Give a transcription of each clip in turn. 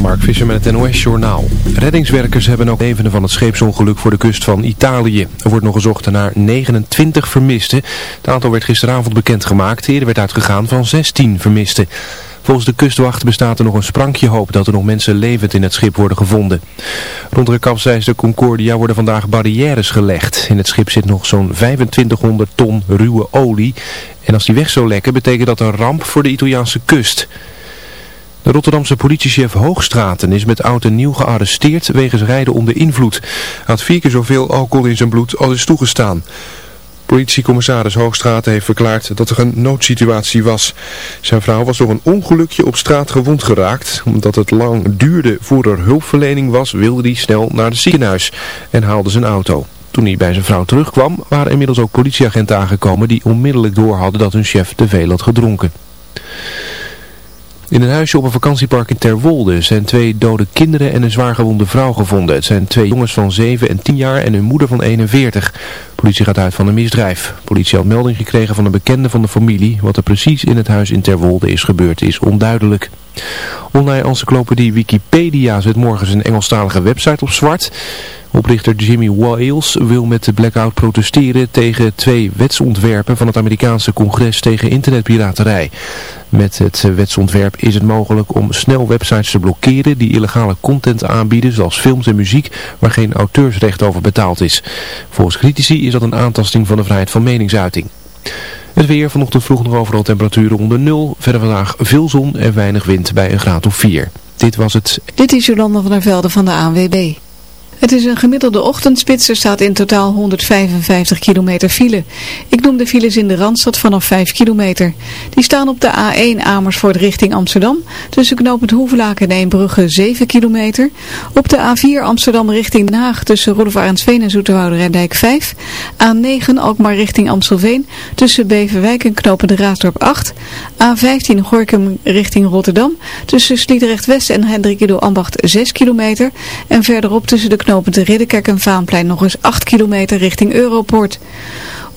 Mark Visser met het NOS-journaal. Reddingswerkers hebben ook levenden van het scheepsongeluk voor de kust van Italië. Er wordt nog gezocht naar 29 vermisten. Het aantal werd gisteravond bekendgemaakt. Eerder werd uitgegaan van 16 vermisten. Volgens de kustwacht bestaat er nog een sprankje hoop dat er nog mensen levend in het schip worden gevonden. Rond de kapseis Concordia worden vandaag barrières gelegd. In het schip zit nog zo'n 2500 ton ruwe olie. En als die weg zou lekken betekent dat een ramp voor de Italiaanse kust. De Rotterdamse politiechef Hoogstraten is met en nieuw gearresteerd wegens rijden onder invloed. Hij had vier keer zoveel alcohol in zijn bloed als is toegestaan. Politiecommissaris Hoogstraten heeft verklaard dat er een noodsituatie was. Zijn vrouw was door een ongelukje op straat gewond geraakt. Omdat het lang duurde voor er hulpverlening was, wilde hij snel naar het ziekenhuis en haalde zijn auto. Toen hij bij zijn vrouw terugkwam, waren inmiddels ook politieagenten aangekomen die onmiddellijk door hadden dat hun chef te veel had gedronken. In een huisje op een vakantiepark in Terwolde zijn twee dode kinderen en een zwaargewonde vrouw gevonden. Het zijn twee jongens van 7 en 10 jaar en hun moeder van 41. Politie gaat uit van een misdrijf. Politie had melding gekregen van een bekende van de familie. Wat er precies in het huis in Terwolde is gebeurd is onduidelijk. Online encyclopedie Wikipedia zet morgen zijn Engelstalige website op zwart. Oprichter Jimmy Wales wil met de blackout protesteren tegen twee wetsontwerpen van het Amerikaanse congres tegen internetpiraterij. Met het wetsontwerp is het mogelijk om snel websites te blokkeren die illegale content aanbieden, zoals films en muziek, waar geen auteursrecht over betaald is. Volgens critici is dat een aantasting van de vrijheid van meningsuiting. Het weer vanochtend vroeg nog overal temperaturen onder nul. Verder vandaag veel zon en weinig wind bij een graad of 4. Dit was het. Dit is Jolanda van der Velde van de ANWB. Het is een gemiddelde ochtendspits. Er staat in totaal 155 kilometer file. Ik noem de files in de Randstad vanaf 5 kilometer. Die staan op de A1 Amersfoort richting Amsterdam. Tussen knooppunt Hoevelaken en Eembrugge 7 kilometer. Op de A4 Amsterdam richting Den Haag tussen Rolf Arendsveen en Zoeterwoude Rijndijk 5. A9 Alkmaar richting Amstelveen tussen Beverwijk en knooppunt Raasdorp 8. A15 Gorkum richting Rotterdam tussen Sliedrecht West en Hendrik Ambacht 6 kilometer. En verderop tussen de knooppunt de Ridderkerk en Vaanplein nog eens 8 kilometer richting Europort.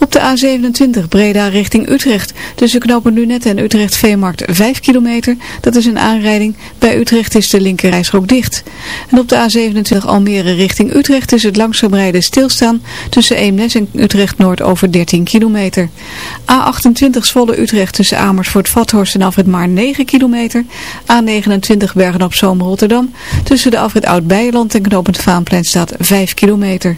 Op de A27 Breda richting Utrecht tussen knooppunt Lunette en Utrecht Veemarkt 5 kilometer. Dat is een aanrijding. Bij Utrecht is de linkerrijstrook dicht. En op de A27 Almere richting Utrecht is het langzaam rijden stilstaan tussen Eemnes en Utrecht Noord over 13 kilometer. A28 Zwolle Utrecht tussen Amersfoort Vathorst en Afrit Maar 9 kilometer. A29 Bergen op Zoom Rotterdam tussen de Afrit Oud Beijerland en knooppunt Vaanplein staat 5 kilometer.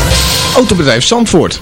Autobedrijf Zandvoort,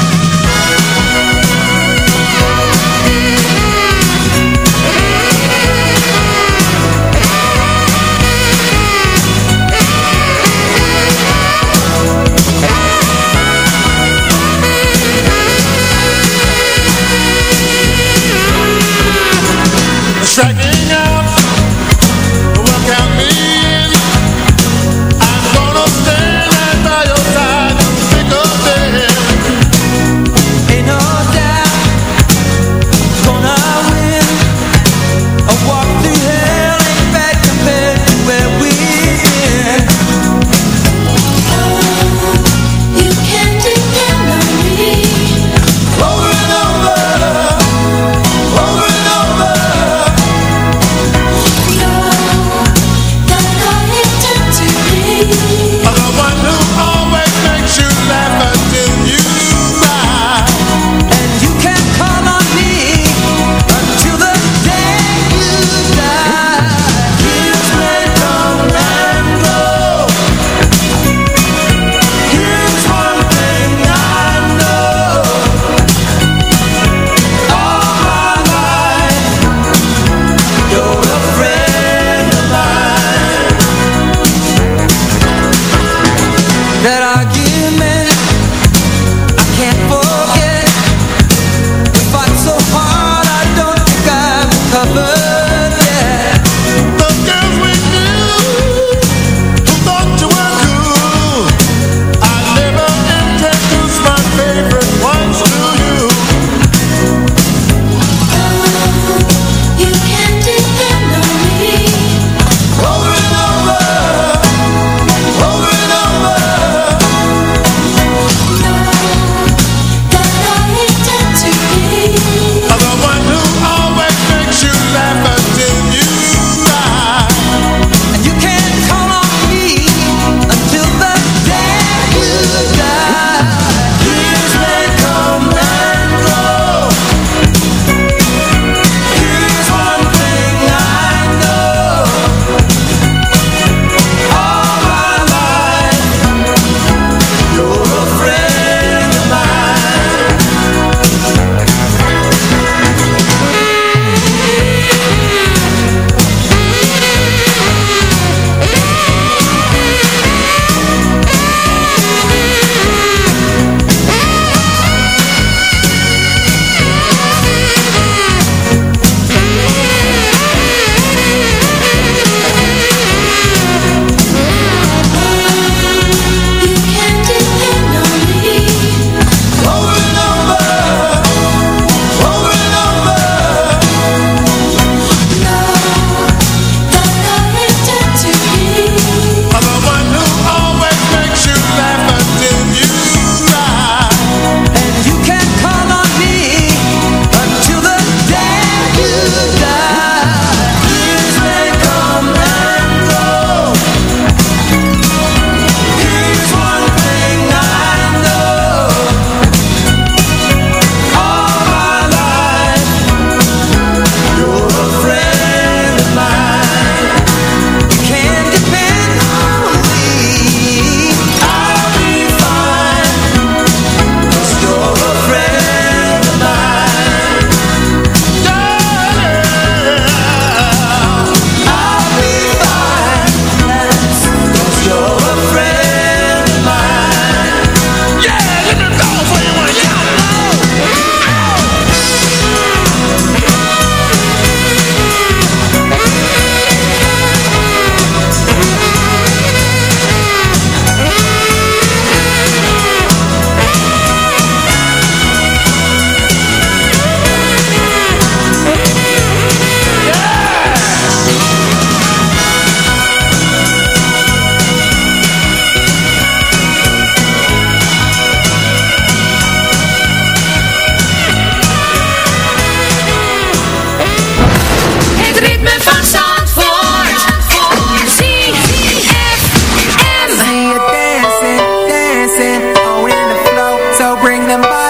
track.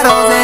I don't think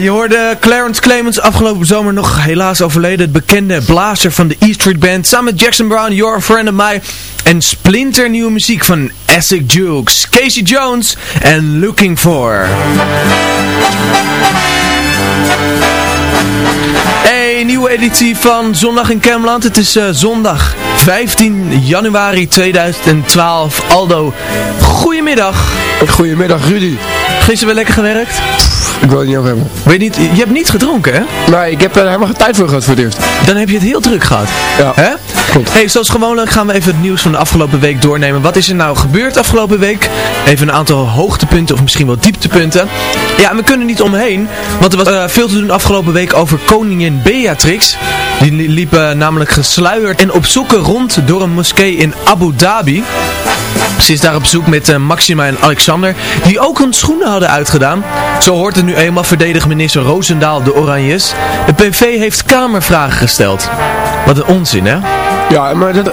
je hoorde Clarence Clemens afgelopen zomer nog helaas overleden. Het bekende blazer van de E Street Band. Samen met Jackson Brown, Your Friend of Mine. En splinternieuwe muziek van Essex Jukes, Casey Jones en Looking For. Een nieuwe editie van Zondag in Kemland. Het is uh, zondag 15 januari 2012. Aldo, goedemiddag. Goedemiddag Rudy. Gisteren weer lekker gewerkt? Ik wil het niet over hebben. Weet niet, je hebt niet gedronken, hè? Nee, ik heb er helemaal geen tijd voor gehad voor het eerst. Dan heb je het heel druk gehad. Ja, hè? Goed. Hey, zoals gewoonlijk gaan we even het nieuws van de afgelopen week doornemen. Wat is er nou gebeurd afgelopen week? Even een aantal hoogtepunten of misschien wel dieptepunten. Ja, en we kunnen niet omheen, want er was uh, veel te doen afgelopen week over koningin Beatrix. Die liep uh, namelijk gesluierd en op zoeken rond door een moskee in Abu Dhabi. Ze is daar op zoek met uh, Maxima en Alexander, die ook hun schoenen hadden uitgedaan. Zo hoort het nu eenmaal, verdedigt minister Roosendaal de Oranjes. De PV heeft kamervragen gesteld. Wat een onzin, hè? Ja, maar dat...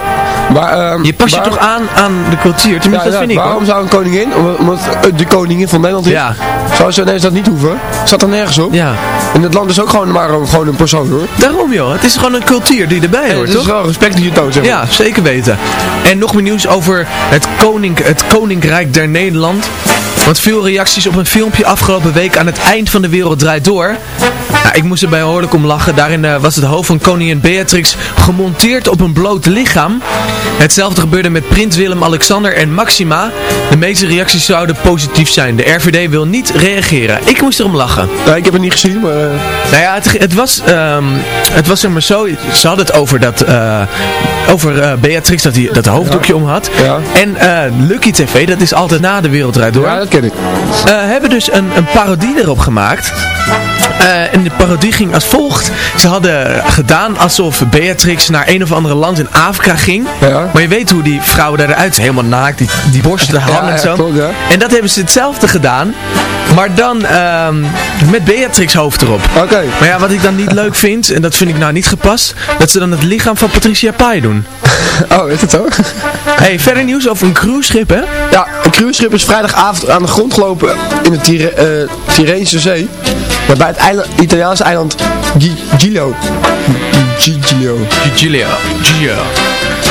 Maar, uh, je past je toch aan aan de cultuur, tenminste ja, dat vind ik Waarom hoor. zou een koningin, omdat de koningin van Nederland is, ja. zou ze ineens dat niet hoeven? Staat er nergens op? Ja. En het land is ook gewoon maar een, gewoon een persoon hoor. Daarom joh, het is gewoon een cultuur die erbij hoort, het toch? is wel respect die je toont, zeg maar. Ja, zeker weten. En nog meer nieuws over het, koning, het Koninkrijk der Nederland. Want veel reacties op een filmpje afgelopen week aan het eind van de wereld draait door. Nou, ik moest er behoorlijk om lachen. Daarin uh, was het hoofd van koningin Beatrix gemonteerd op een bloot lichaam. Hetzelfde gebeurde met prins Willem-Alexander en Maxima. De meeste reacties zouden positief zijn. De RVD wil niet reageren. Ik moest erom lachen. Ik heb het niet gezien, maar... Uh... Nou ja, het, het was, um, het was zeg maar zo... Ze hadden het over dat... Uh, over uh, Beatrix, dat hij dat hoofddoekje ja. om had. Ja. En Lucky TV, dat is altijd na de wereld draait door. Ja, dat ken ik. hebben dus een, een parodie erop gemaakt. Eh, en de parodie ging als volgt. Ze hadden gedaan alsof Beatrix naar een of andere land in Afrika ging. Ja. Maar je weet hoe die vrouw eruit ziet. Helemaal naakt, die, die borsten hangen Ja, en zo. klopt, ja. En dat hebben ze hetzelfde gedaan. Maar dan ehm, met Beatrix hoofd erop. Oké. Maar ja, wat ik dan niet leuk vind, en dat vind ik nou niet gepast, dat ze dan het lichaam van Patricia Pai doen. Oh, is het zo? hey, verder nieuws over een cruiseschip, hè? Ja, een cruiseschip is vrijdagavond aan de grond gelopen in de Tire eh, Zee. Bij het eiland, Italiaanse eiland Gi- Giglio. Giglio. Giulia. Giulia.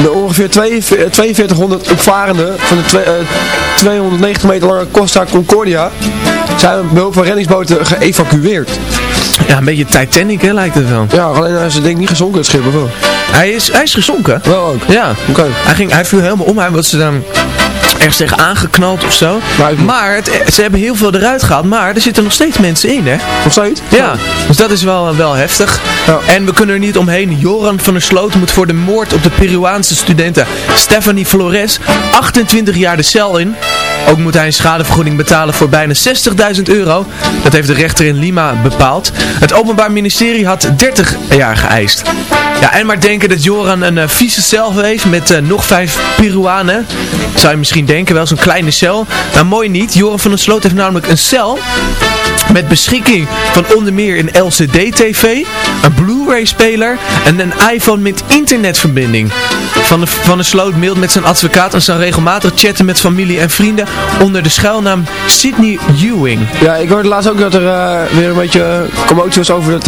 De ongeveer 42 4200 opvarenden van de twee- eh, 290 meter lange Costa Concordia zijn met behulp van reddingsboten geëvacueerd. Ja, een beetje Titanic, hè, lijkt het wel. Ja, alleen hij is denk ik niet gezonken het schip, of wel? Hij is, hij is gezonken. Wel ook. Ja. Oké. Hij, ging, hij viel helemaal om. Hij was dan ergens tegen aangeknald of zo. Maar- Maar het, ze hebben heel veel eruit gehaald. Maar er zitten nog steeds mensen in, hè? Nog steeds? Ja, dus dat is wel, wel heftig. Ja. En we kunnen er niet omheen. Joran van der Sloot moet voor de moord op de Peruaanse studenten Stephanie Flores 28 jaar de cel in. Ook moet hij een schadevergoeding betalen voor bijna 60.000 euro. Dat heeft de rechter in Lima bepaald. Het Openbaar Ministerie had 30 jaar geëist. Ja, en maar denken dat Joran een eh, vieze cel heeft met eh, nog vijf Peruanen. Zou je misschien denken, wel zo'n kleine cel. Nou, mooi niet. Joran van der Sloot heeft namelijk een cel met beschikking van onder meer een LCD-TV, een Blu-ray-speler en een iPhone met internetverbinding. Van de, van de Sloot mailt met zijn advocaat en zal regelmatig chatten met familie en vrienden onder de schuilnaam Sidney Ewing. Ja, ik hoorde laatst ook dat er eh, weer een beetje commotie was over dat,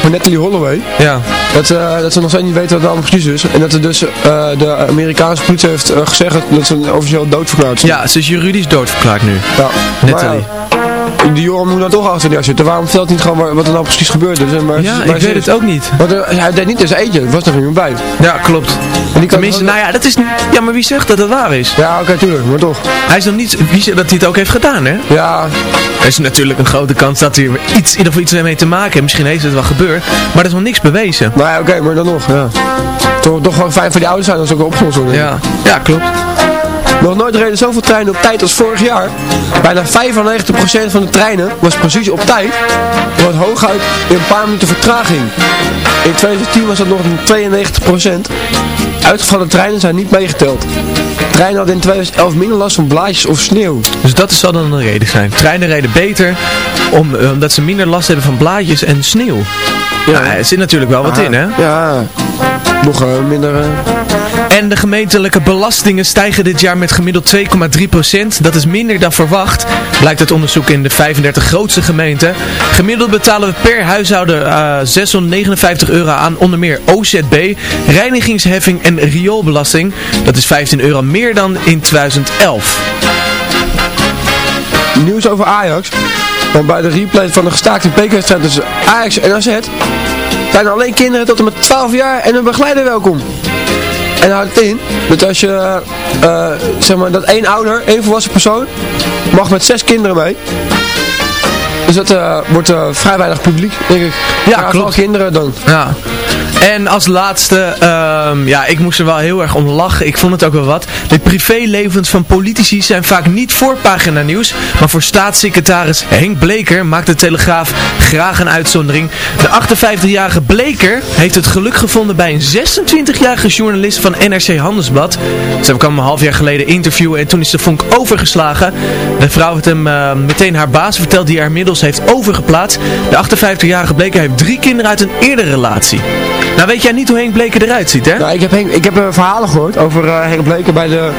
van Natalie Holloway. Ja. Dat, dat ze nog steeds niet weten wat het allemaal precies is. En dat er dus eh, de Amerikaanse politie heeft eh, gezegd dat ze officieel doodverklaard zijn. Ja, ze is juridisch doodverklaard nu. Ja. Natalie. Maar die jongen moet nou toch achter jaar zitten. Waarom vertelt hij niet gewoon wat- er nou precies gebeurd is? En waar- Ja, ik weet het ook niet. Want er- hij deed niet zijn eentje, er was nog iemand bij. Ja, klopt. En die Tenminste, nou ja, dat is. Ja, maar wie zegt dat het waar is? Ja, oké, tuurlijk, maar toch. Hij is nog niet... Wie zegt dat hij het ook heeft gedaan, hè? Ja, Er is natuurlijk een grote kans dat hij er iets, in ieder geval iets mee te maken heeft. Misschien heeft het wel gebeurd, maar er is nog niks bewezen. nou ja, oké, maar dan nog, ja. Toch, toch gewoon fijn voor die ouders zijn als ze ook opgelost worden. Ja, ja klopt. Nog nooit reden zoveel treinen op tijd als vorig jaar. Bijna 95% van de treinen was precies op tijd. Wat hooguit in een paar minuten vertraging. In 2010 was dat nog een 92%. Uitgevallen treinen zijn niet meegeteld. Treinen hadden in 2011 minder last van blaadjes of sneeuw. Dus dat zal dan een reden zijn. Treinen reden beter om, eh, omdat ze minder last hebben van blaadjes en sneeuw. Ja, er zit natuurlijk wel wat in, hè? Ja, nog eh, minder... eh, En de gemeentelijke belastingen stijgen dit jaar met gemiddeld 2,3%. Dat is minder dan verwacht, blijkt uit onderzoek in de 35 grootste gemeenten. Gemiddeld betalen we per huishouden eh 659 euro aan onder meer OZB, reinigingsheffing en rioolbelasting. Dat is 15 euro meer dan in 2011. Nieuws over Ajax. Want bij de replay van de gestaakte bekerwedstrijd tussen Ajax en AZ zijn alleen kinderen tot en met 12 jaar en hun begeleider welkom. En houdt in dat als je, eh, zeg maar, dat één ouder, één volwassen persoon, mag met zes kinderen mee. Dus dat eh, wordt eh, vrij weinig publiek, denk ik. Ja, vooral klopt. kinderen dan. Ja. En als laatste, ehm, ja, ik moest er wel heel erg om lachen. Ik vond het ook wel wat. De privélevens van politici zijn vaak niet voor pagina nieuws. Maar voor staatssecretaris Henk Bleker maakt de Telegraaf graag een uitzondering. De 58-jarige Bleker heeft het geluk gevonden bij een 26-jarige journalist van NRC Handelsblad. Ze kwam een half jaar geleden interviewen en toen is de vonk overgeslagen. De vrouw heeft hem eh, meteen haar baas verteld die haar inmiddels heeft overgeplaatst. De 58-jarige Bleker heeft drie kinderen uit een eerdere relatie. Nou weet jij niet hoe Henk Bleker eruit ziet, hè? Nou, ik heb, Henk, ik heb eh, verhalen gehoord over eh Henk Bleker bij de...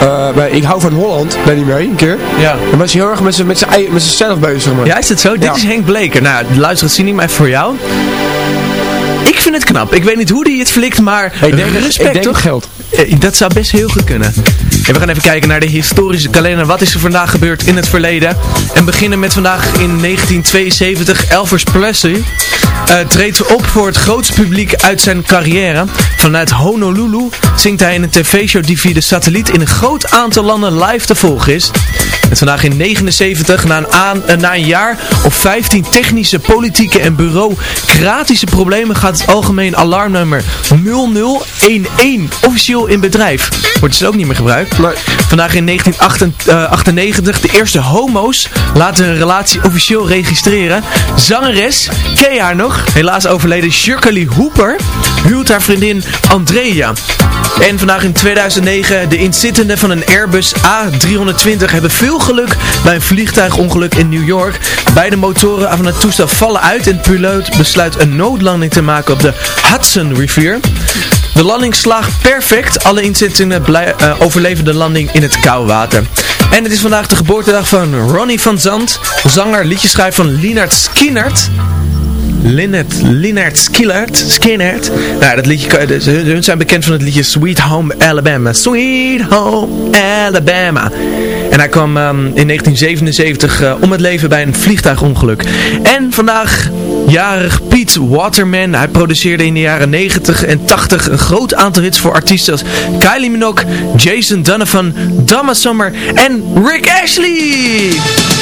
eh, bij Ik hou van Holland, deed hij mee, een keer. Ja. En was hij heel erg met zijn- met zijn ei- met zichzelf bezig, maar. Ja, is het zo? Dit is Henk Bleker. Nou, luister het niet maar even voor jou. Ik vind het knap. Ik weet niet hoe die het flikt, maar Ik denk, respect ik denk toch? geld. Dat zou best heel goed kunnen. We gaan even kijken naar de historische kalender. Wat is er vandaag gebeurd in het verleden? En beginnen met vandaag in 1972. Elvis Presley eh, treedt op voor het grootste publiek uit zijn carrière. Vanuit Honolulu zingt hij in een tv-show die via de satelliet in een groot aantal landen live te volgen is. En vandaag in 79, na een, eh, na een jaar of 15 technische, politieke en bureaucratische problemen gaat het algemeen alarmnummer 0011 officieel in bedrijf. Wordt dus ook niet meer gebruikt. Vandaag in 1998 de eerste homo's laten hun relatie officieel registreren. Zangeres, ken haar nog? Helaas overleden Shirley Hooper huwt haar vriendin Andrea. En vandaag in 2009 de inzittenden van een Airbus A320 hebben veel geluk bij een vliegtuigongeluk in New York. Beide motoren van het toestel vallen uit en piloot besluit een noodlanding te maken op de Hudson rivier. De landing slaagt perfect. Alle inzittenden uh, overleven de landing in het koude water. En het is vandaag de geboortedag van Ronnie van Zand, zanger, liedjeschrijver van Leonard Skinnert. Lynette, Lynette Skillert, Skinnert. Nou, dat liedje, dus hun zijn bekend van het liedje Sweet Home Alabama. Sweet Home Alabama. En hij kwam um, in 1977 uh, om het leven bij een vliegtuigongeluk. En vandaag jarig Pete Waterman. Hij produceerde in de jaren 90 en 80 een groot aantal hits voor artiesten als Kylie Minogue, Jason Donovan, Donna Summer en Rick Ashley.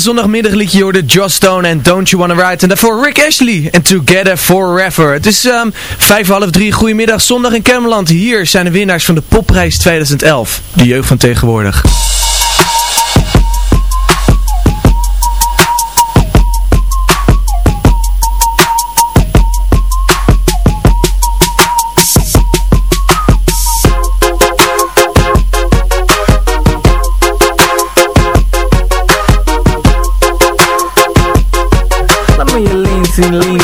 Echte zondagmiddagliedje hoorde Joss Stone en Don't You Wanna Ride. En daarvoor Rick Ashley en Together Forever. Het is um, vijf half drie. Goedemiddag, zondag in Kermeland. Hier zijn de winnaars van de Popprijs 2011. De jeugd van tegenwoordig. Lean,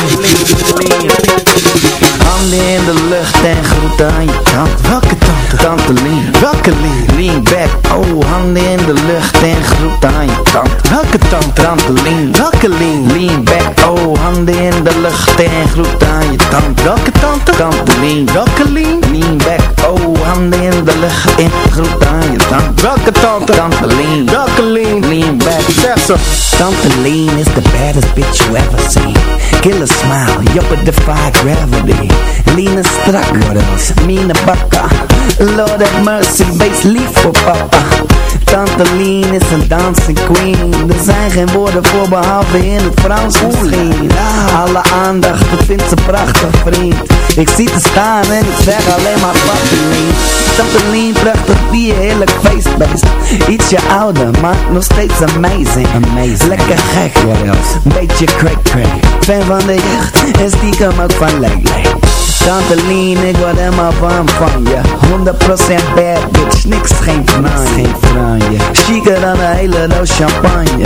Handen in de lucht en groeten aan je tante Welke tante? Tante Lean Welke Lean? Lean back Oh, handen in de lucht en groeten aan je tante Welke tante? Tante Lean Welke Lean? Lean back Oh, handen in de lucht en groeten aan je tante Welke tante? Tante Lean Welke Lean? Lean back Oh, handen in de lucht en groeten aan je tante Welke tante? Tante Lean Welke Lean? Lean back Zeg ze Tante Lean is the baddest bitch you ever seen Killer smile, yup, defy gravity Lean is strak, what else? Mean bakka Lord have mercy, base leaf voor papa Tante Lean is een dancing queen. Er zijn geen woorden voor behalve in het Frans misschien. Alle aandacht, dat vindt ze prachtig vriend. Ik zie te staan en ik zeg alleen maar Tante Lean Tante Lean, prachtig wie heerlijk feestbeest. Ietsje ouder, maar nog steeds amazing, amazing. Lekker gek, else? Beetje crack crack Fan van de jeugd en stiekem ook van Lele Tante Lean, ik word helemaal warm van je 100% bad bitch, niks geen franje Geen je. Chiquer dan een hele doos champagne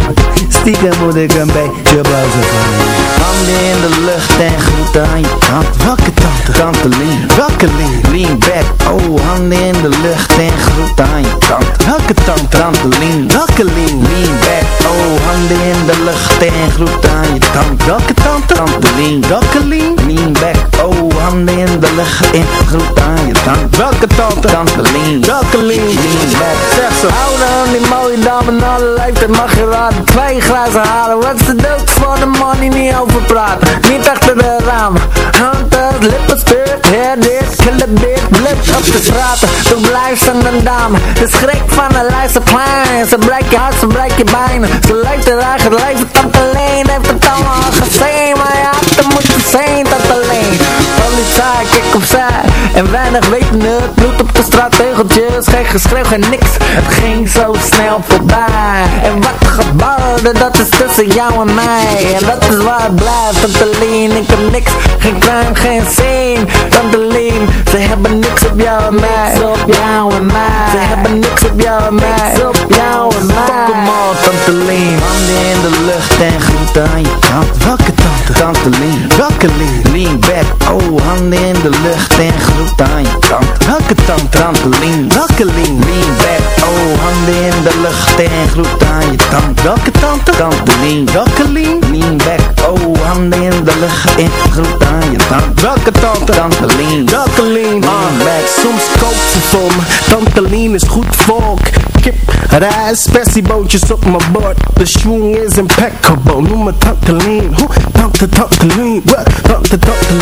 Stiekem moet ik een beetje buizen van je Handen in de lucht en groeten aan je tante Welke tante? Tante Lean Welke Lean? Lean back Oh, handen in de lucht en groeten aan je tante Welke tante? Tante Lean Welke Lean? Lean back Oh, handen in de lucht en groeten aan je tante Welke tante? Tante Lean Welke Lean? Lean back Oh, handen in de lucht en groeten aan je tante Welke tante? Tante Lean Welke back Zeg ze. Oude die mooie dame na de leeftijd mag je raden. Twee glazen halen, wat is de dood voor de money niet over praten Niet achter de ramen Hunters, lippen spirit, hair dit, killer bitch Blips op de straten, toen blijft ze een dame De schrik van de lijst klein. Ze breekt je hart, ze breekt je bijna Ze leeft haar eigen leven, tante alleen Heeft het allemaal gezien, maar je had te moeten zijn, tante pasar. Kijk opzij En weinig weten het, bloed op de straat, tegeltjes Geen geschreeuw, geen niks, het ging zo snel voorbij. En wat gebeurde, dat is tussen jou en mij. En dat is waar het blijft, tante Lean Ik heb niks, geen crime, geen Tante Lean, ze hebben niks op jou en mij. Niks op jou en mij. Ze hebben niks op jou en mij. Niks op jou en mij. Fuck em all, tante Lean. Handen in de lucht en groeten aan je tante Welke tante? Tante Lean. Welke Lean? Lean back, oh handen in de lucht en groeten aan je tante Welke? Tante Lean Welke Lean? Lean back, oh handen in de lucht en groeten aan je tante Welke? Tante Lean Welke Lean? Lean back, oh handen in de lucht en groeten aan je tante Welke? Tante Lean Welke Lean? Lean back, soms koopt ze voor me Lean is goed volk skip rij, spessie bootjes op mijn bord. De schwung is impeccable, noem me tante lean. Hoe? Tante, tante what? Tante, tante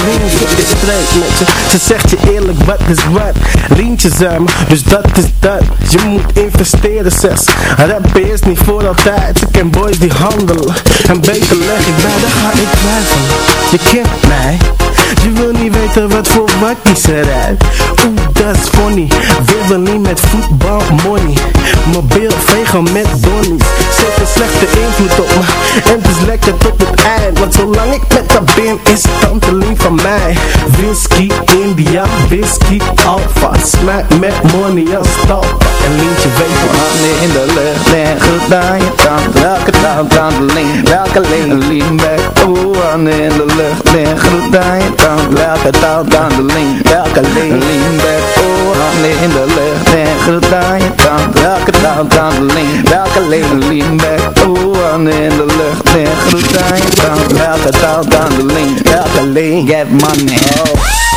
ze zegt je eerlijk, wat is wat? Lientje zijn dus dat is dat. Je moet investeren, zes. Rappen is niet voor altijd, ik ken boys die handelen. En beter leg ik bij, dan ga ik twijfelen. Je kent mij. Je wil niet weten wat voor wakkies eruit Oeh, dat is funny Wibbelen met voetbal money Mobiel vegen met donnies Zet een slechte invloed op me En het is lekker tot het eind Want zolang ik met dat ben is tante Lien van mij Whisky, India, whisky, alpha Smaak met money als stal. En Lientje weet van Handen in de lucht en goed aan je tand Welke tand, tante Lien, welke Lien Lien back, oeh, handen in de lucht en goed aan je tand Welke tand, tante Lien, welke Lien Lien back, oeh, handen in de lucht en goed aan je tand Welke tand, tante Lien, welke Lien Lien back, oeh, handen in de lucht en goed aan je tand Welke tand, tante Lien, welke Lien Get money, oh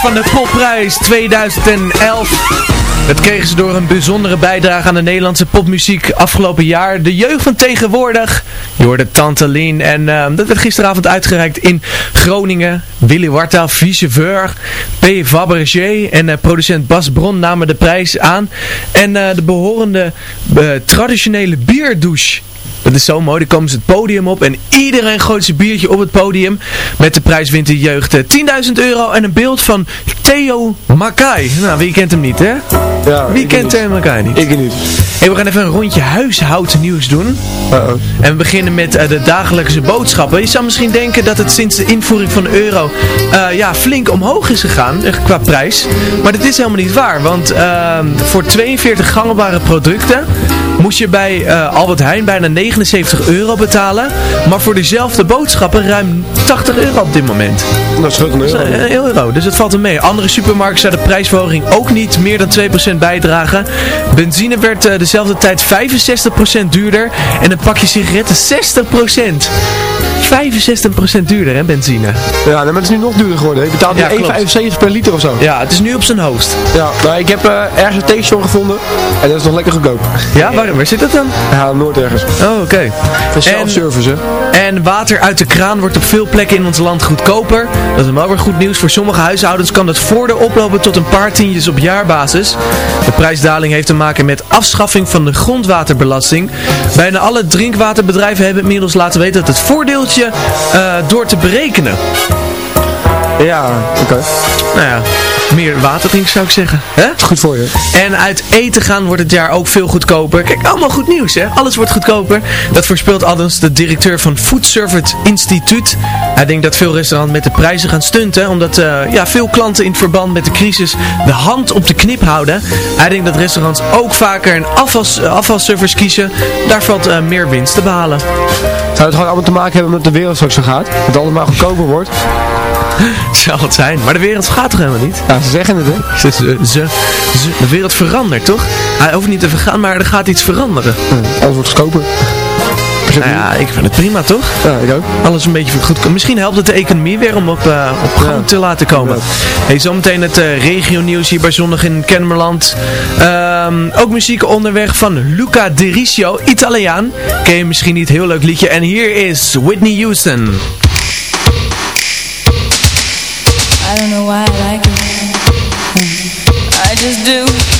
Van de popprijs 2011. Dat kregen ze door een bijzondere bijdrage aan de Nederlandse popmuziek afgelopen jaar. De jeugd van tegenwoordig. Je hoorde Tante. En eh, dat werd gisteravond uitgereikt in Groningen. Willy Wartaal, Viceveur, P. Fabergé en eh, producent Bas Bron namen de prijs aan. En eh, de behorende eh, traditionele bierdouche. Dat is zo mooi, dan komen ze het podium op en iedereen gooit zijn biertje op het podium. Met de prijs wint de jeugd eh, 10.000 euro en een beeld van Theo Makai. Nou, wie kent hem niet, hè? Ja, Wie kent niet. Theo Makai niet? Ik niet. Hey, we gaan even een rondje huishoudnieuws doen. Uh-oh. En we beginnen met eh, de dagelijkse boodschappen. Je zou misschien denken dat het sinds de invoering van de euro eh, ja, flink omhoog is gegaan eh, qua prijs. Maar dat is helemaal niet waar. Want ehm, voor 42 gangbare producten moest je bij eh, Albert Heijn bijna 79 euro betalen. Maar voor dezelfde boodschappen ruim 80 euro op dit moment. Dat is een euro. een euro, dus het valt er mee. Andere supermarkten zou de prijsverhoging ook niet meer dan 2% bijdragen. Benzine werd eh, dezelfde tijd 65% duurder en een pakje sigaretten 60%. 65% duurder hè, benzine. Ja, maar het is nu nog duurder geworden. Je betaalt nu Ja, klopt. 1,75 per liter of zo. Ja, het is nu op zijn hoogst. Ja, nou ik heb eh, ergens een tankstation gevonden. En dat is nog lekker goedkoop. Ja, waar, waar zit dat dan? Ja, Noord ergens. Oh, oké. Van self-service, hè. En water uit de kraan wordt op veel plekken in ons land goedkoper. Dat is wel weer goed nieuws. Voor sommige huishoudens kan dat voordeel oplopen tot een paar tientjes op jaarbasis. De prijsdaling heeft te maken met afschaffing van de grondwaterbelasting. Bijna alle drinkwaterbedrijven hebben inmiddels laten weten dat het voordeeltje eh, door te berekenen. Ja, oké. Nou ja, meer water drinken zou ik zeggen. Hè? Goed voor je. En uit eten gaan wordt het jaar ook veel goedkoper. Kijk, allemaal goed nieuws hè. Alles wordt goedkoper. Dat voorspelt althans de directeur van Food Service Instituut. Hij denkt dat veel restaurants met de prijzen gaan stunten. Omdat eh, ja, veel klanten in het verband met de crisis de hand op de knip houden. Hij denkt dat restaurants ook vaker een afvals, afvalservice kiezen. Daar valt eh, meer winst te behalen. Zou het gewoon allemaal te maken hebben met de wereld straks zo gaat? Dat alles maar goedkoper wordt? Zal het zijn. Maar de wereld gaat toch helemaal niet? Ja, ze zeggen het, hè. Ze, ze, ze, ze- de wereld verandert toch? Hij hoeft niet te vergaan, maar er gaat iets veranderen. Alles wordt goedkoper. Nou ja, ik vind het prima toch? Ja, ik ook. Alles een beetje goed. Misschien helpt het de economie weer om op, eh, op gang te laten komen. Hey, zometeen het eh regionieuws hier bij Zondag in Kennemerland. Ehm, ook muziek onderweg van Luca Derisio, Italiaan. Ken je misschien niet, heel leuk liedje. En hier is Whitney Houston. I don't know why I like it. I just do.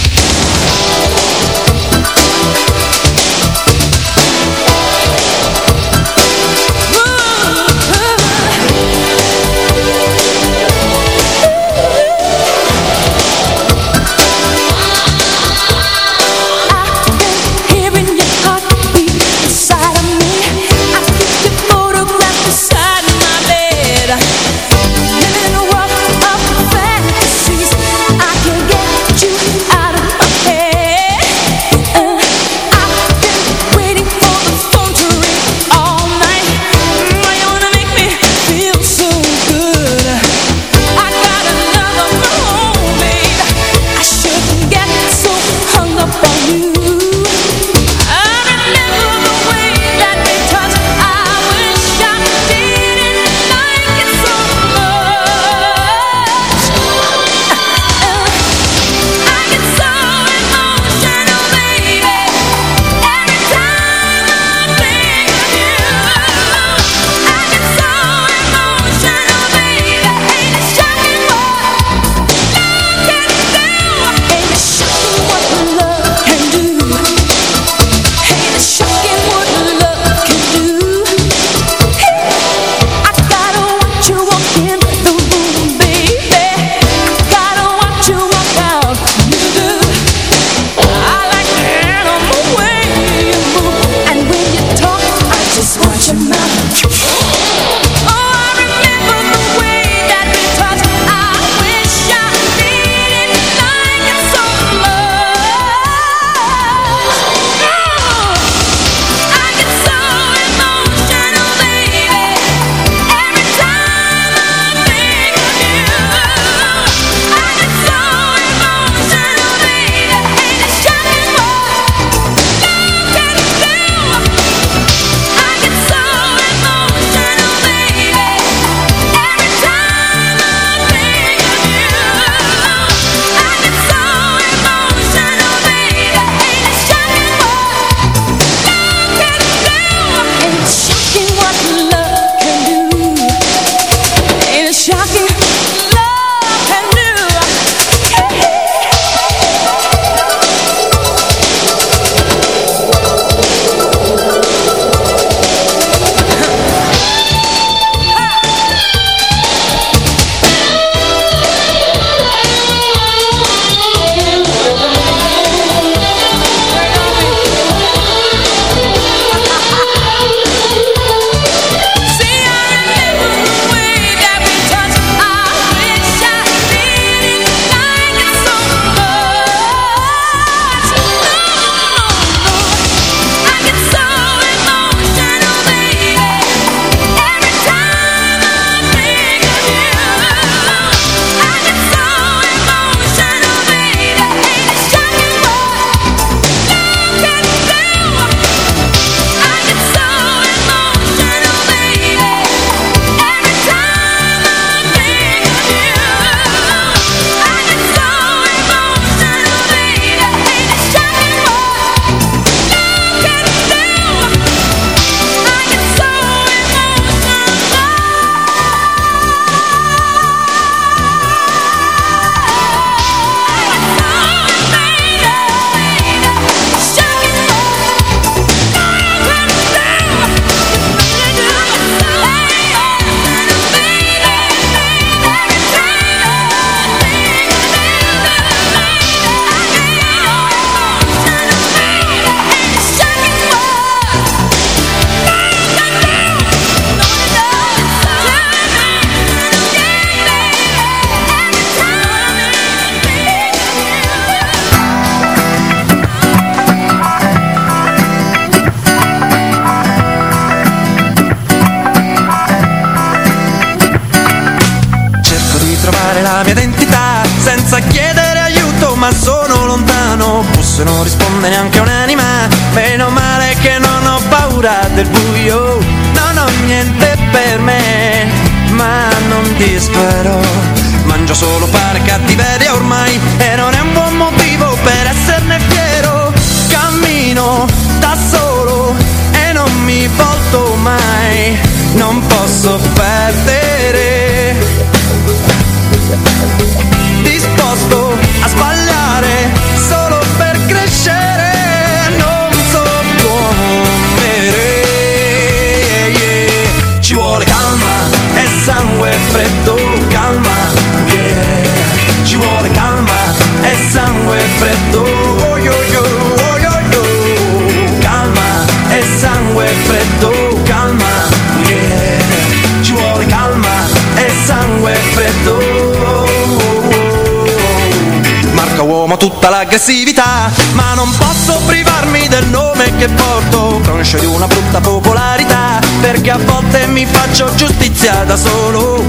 Uomo tutta l'aggressività Ma non posso privarmi del nome che porto. Conscio di una brutta popolarità Perché a volte mi faccio giustizia da solo.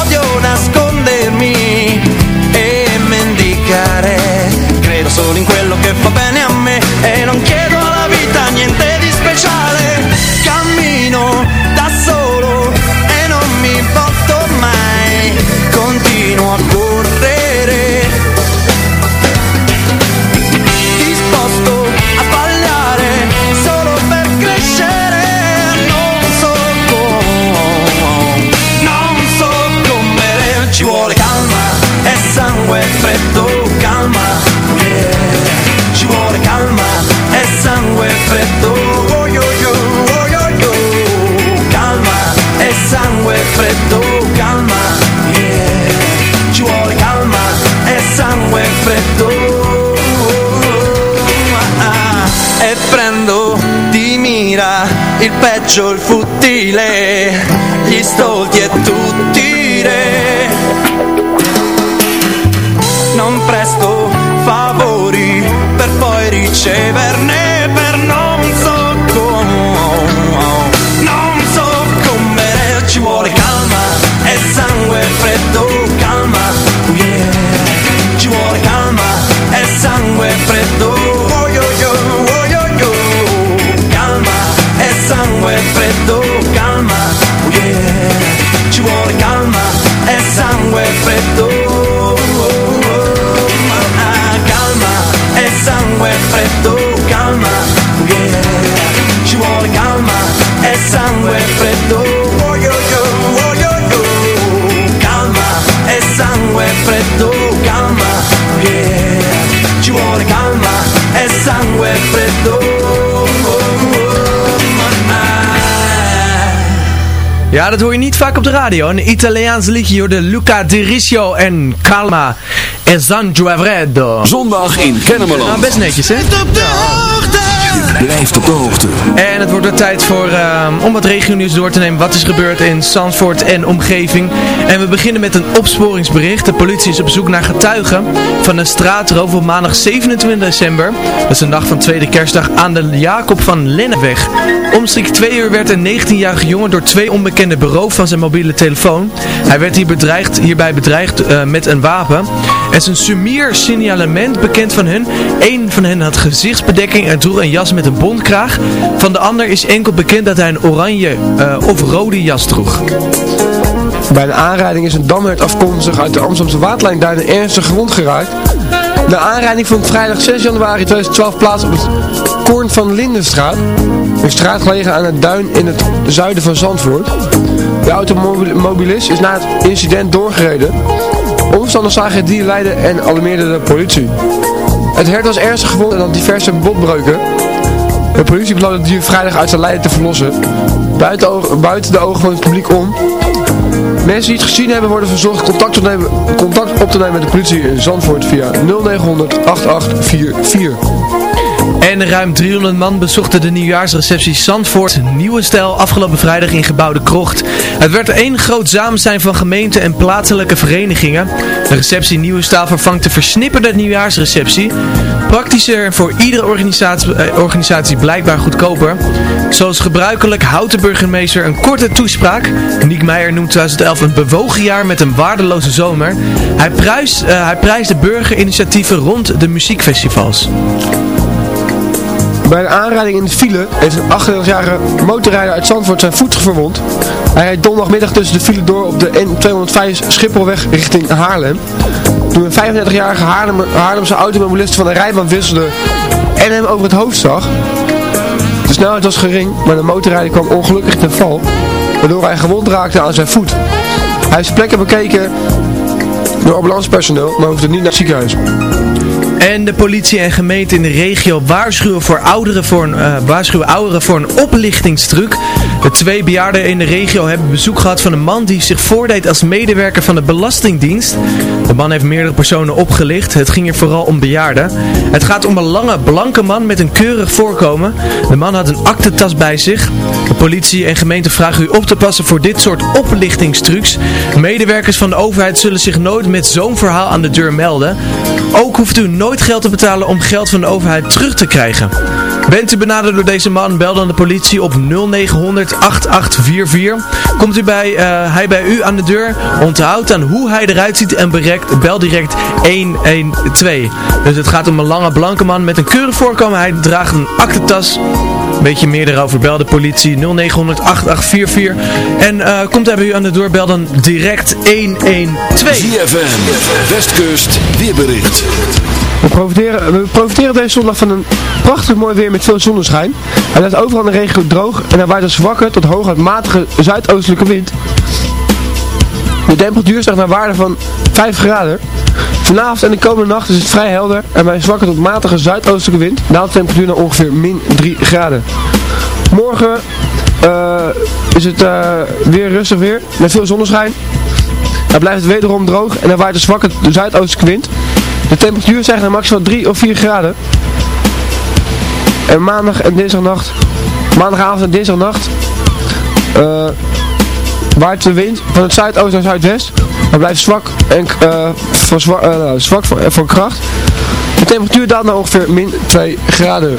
Odio nascondermi e mendicare. Credo solo in quello che fa bene peggio, il Ja, dat hoor je niet vaak op de radio. Een Italiaans liedje door de Luca Di Riccio en Calma e San Freddo. Zondag in Kennemerland. Nou, best netjes, hè? Je blijft op de hoogte. En het wordt weer tijd voor, ehm, om wat regionieuws door te nemen. Wat is gebeurd in Zandvoort en omgeving. En we beginnen met een opsporingsbericht. De politie is op zoek naar getuigen van een straatroof op maandag 27 december. Dat is een dag van tweede kerstdag aan de Jacob van Lennepweg. Omstreeks twee uur werd een 19-jarige jongen door twee onbekenden beroofd van zijn mobiele telefoon. Hij werd hier bedreigd, hierbij bedreigd eh, met een wapen. Is een sumier signalement bekend van hun. Eén van hen had gezichtsbedekking en droeg een jas met een bondkraag. Van de ander is enkel bekend dat hij een oranje eh, of rode jas droeg. Bij een aanrijding is een damhert afkomstig uit de Amsterdamse waterlijn duinen ernstig gewond geraakt. De aanrijding vond vrijdag 6 januari 2012 plaats op het Koorn van Lindenstraat. Een straat gelegen aan het duin in het zuiden van Zandvoort. De automobilist is na het incident doorgereden. Omstanders zagen het dier lijden en alarmeerden de politie. Het hert was ernstig gewond en had diverse botbreuken. De politie besloot dier vrijdag uit zijn lijden te verlossen. Buiten, buiten de ogen van het publiek om. Mensen die het gezien hebben worden verzocht contact, te contact op te nemen met de politie in Zandvoort via 0900 8844. En ruim 300 man bezochten de nieuwjaarsreceptie Zandvoort Nieuwe Stijl afgelopen vrijdag in gebouw De Krocht. Het werd één groot samenzijn van gemeenten en plaatselijke verenigingen. De receptie Nieuwe Stijl vervangt de versnipperde nieuwjaarsreceptie. Praktischer voor iedere organisatie, eh, organisatie blijkbaar goedkoper. Zoals gebruikelijk houdt de burgemeester een korte toespraak. Niek Meijer noemt 2011 een bewogen jaar met een waardeloze zomer. Hij prijst, uh, hij prijst de burgerinitiatieven rond de muziekfestivals. Bij een aanrijding in de file heeft een 38-jarige motorrijder uit Zandvoort zijn voet verwond. Hij reed donderdagmiddag tussen de file door op de N205 Schipholweg richting Haarlem. Toen een 35-jarige Haarlem, Haarlemse automobilist van de rijbaan wisselde en hem over het hoofd zag. De snelheid was gering, maar de motorrijder kwam ongelukkig ten val, waardoor hij gewond raakte aan zijn voet. Hij heeft plekken bekeken door ambulancepersoneel, maar hoefde niet naar het ziekenhuis. En de politie en gemeente in de regio waarschuwen, voor ouderen voor een, uh, waarschuwen ouderen voor een oplichtingstruc. De twee bejaarden in de regio hebben bezoek gehad van een man die zich voordeed als medewerker van de Belastingdienst. De man heeft meerdere personen opgelicht. Het ging er vooral om bejaarden. Het gaat om een lange, blanke man met een keurig voorkomen. De man had een aktentas bij zich. De politie en gemeente vragen u op te passen voor dit soort oplichtingstrucs. Medewerkers van de overheid zullen zich nooit met zo'n verhaal aan de deur melden. Ook hoeft u nooit geld te betalen om geld van de overheid terug te krijgen. Bent u benaderd door deze man, bel dan de politie op 0900 8844. Komt u bij, uh, hij bij u aan de deur, onthoud aan hoe hij eruit ziet en bereikt, bel direct 112. Dus het gaat om een lange blanke man met een keurig voorkomen. Hij draagt een aktentas. Een beetje meer erover, bel de politie 0900 8844. En uh, komt hij bij u aan de deur, bel dan direct 112. ZFM, Westkust, weerbericht. We profiteren, we profiteren deze zondag van een prachtig mooi weer met veel zonneschijn. Hij blijft overal in de regio droog en hij waait een zwakke tot hooguit matige zuidoostelijke wind. De temperatuur stijgt naar waarde van 5 graden. Vanavond en de komende nacht is het vrij helder en bij een zwakke tot matige zuidoostelijke wind daalt de temperatuur naar ongeveer min 3 graden. Morgen uh, is het uh, weer rustig weer met veel zonneschijn. Hij blijft wederom droog en er waait een zwakke zuidoostelijke wind. De temperatuur stijgt naar maximaal 3 of 4 graden. En maandag en dinsdagnacht, maandagavond en dinsdagnacht, uh, waait de wind van het zuidoosten naar zuidwest. Hij blijft zwak, en, uh, van zwak, uh, zwak van kracht. De temperatuur daalt naar ongeveer min 2 graden.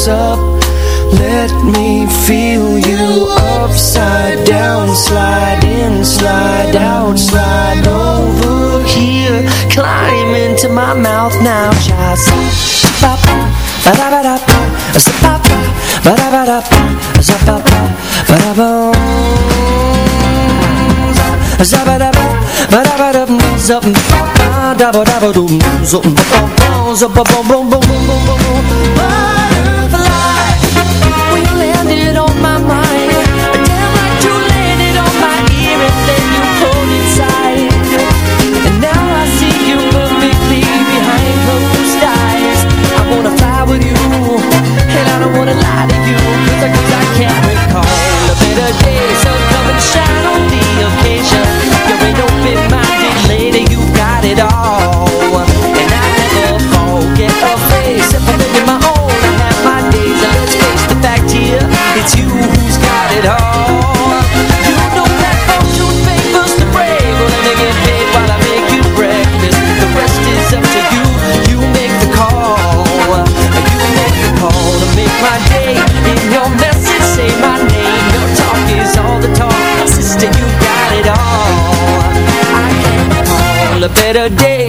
close up. Let me feel you Upside down Slide in, slide out Slide over here. Climb into my mouth now. Just ba ba da ba da ba ba ba da ba da ba ba ba da ba ba-da-ba-dum, ba-da-ba-da-ba-dum, ba-bum, ba-bum, it all.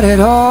not at all.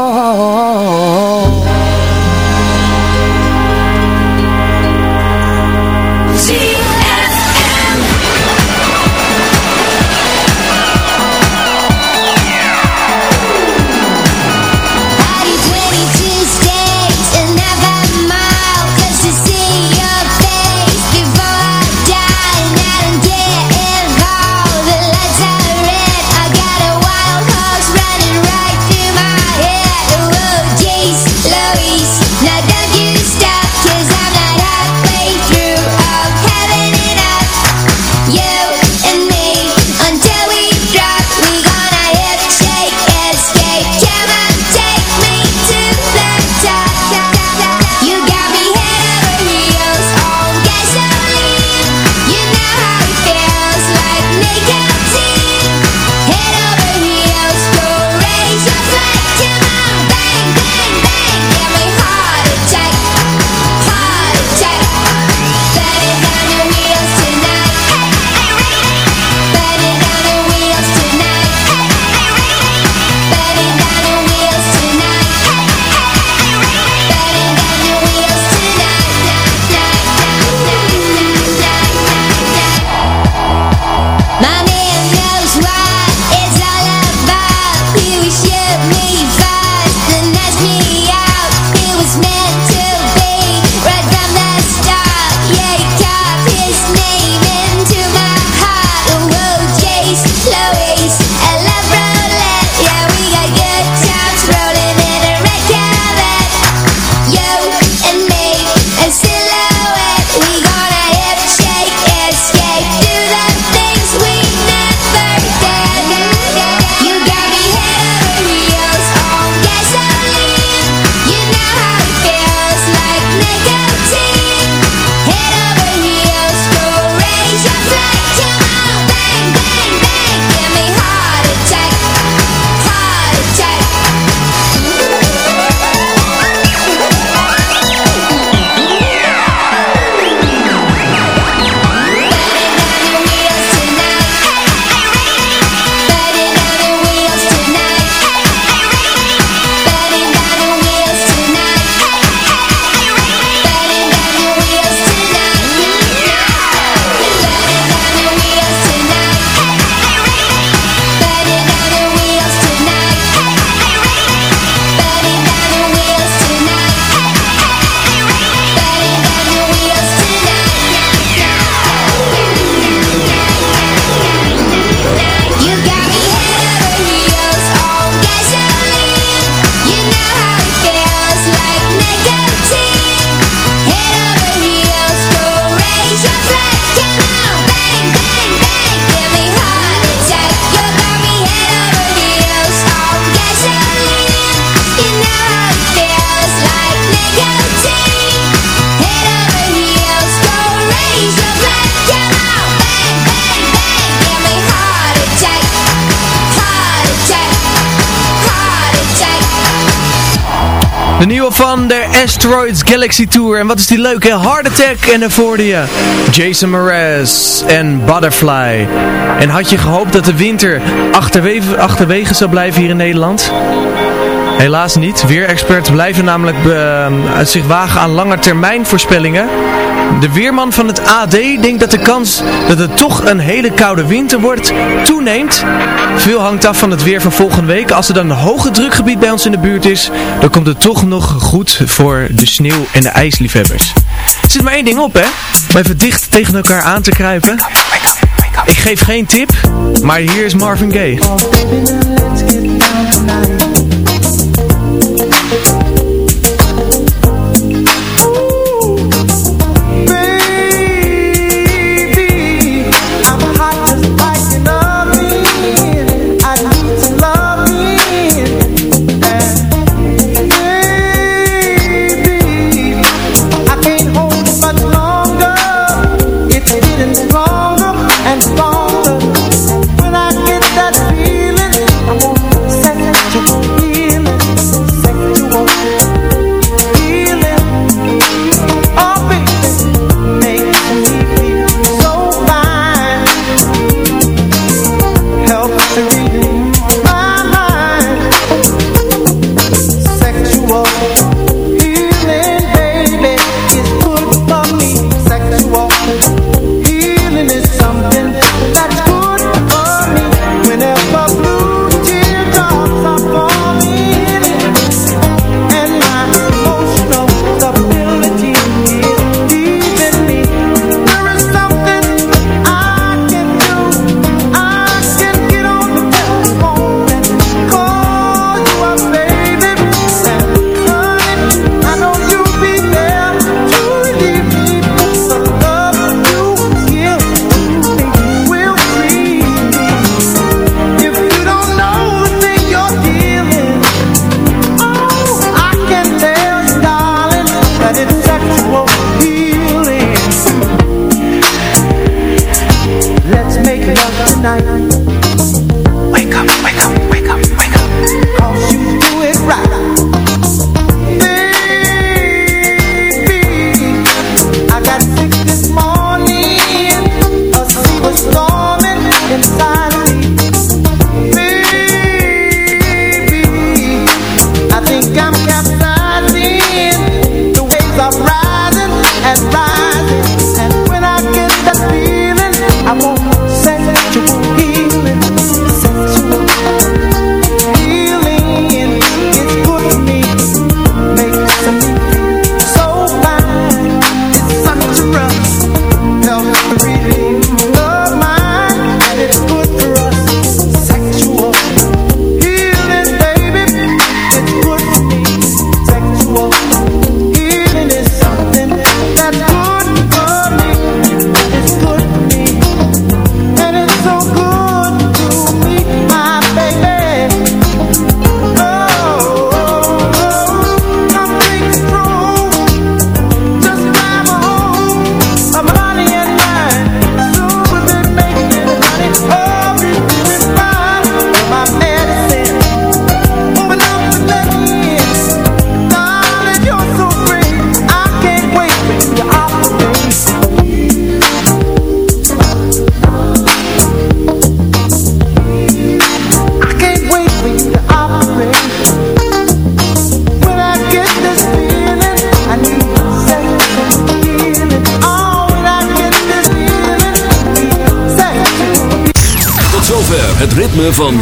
Asteroids Galaxy Tour. En wat is die leuk hè? Heart Attack en daarvoor je Jason Mraz en Butterfly. En had je gehoopt dat de winter achterwege, achterwege zou blijven hier in Nederland? Helaas niet. Weerexperts blijven namelijk uh, zich wagen aan lange termijn voorspellingen. De weerman van het AD denkt dat de kans dat het toch een hele koude winter wordt toeneemt. Veel hangt af van het weer van volgende week. Als er dan een hoge drukgebied bij ons in de buurt is, dan komt het toch nog goed voor de sneeuw- en de ijsliefhebbers. Er zit maar één ding op hè, om even dicht tegen elkaar aan te kruipen. Ik geef geen tip, maar hier is Marvin Gaye.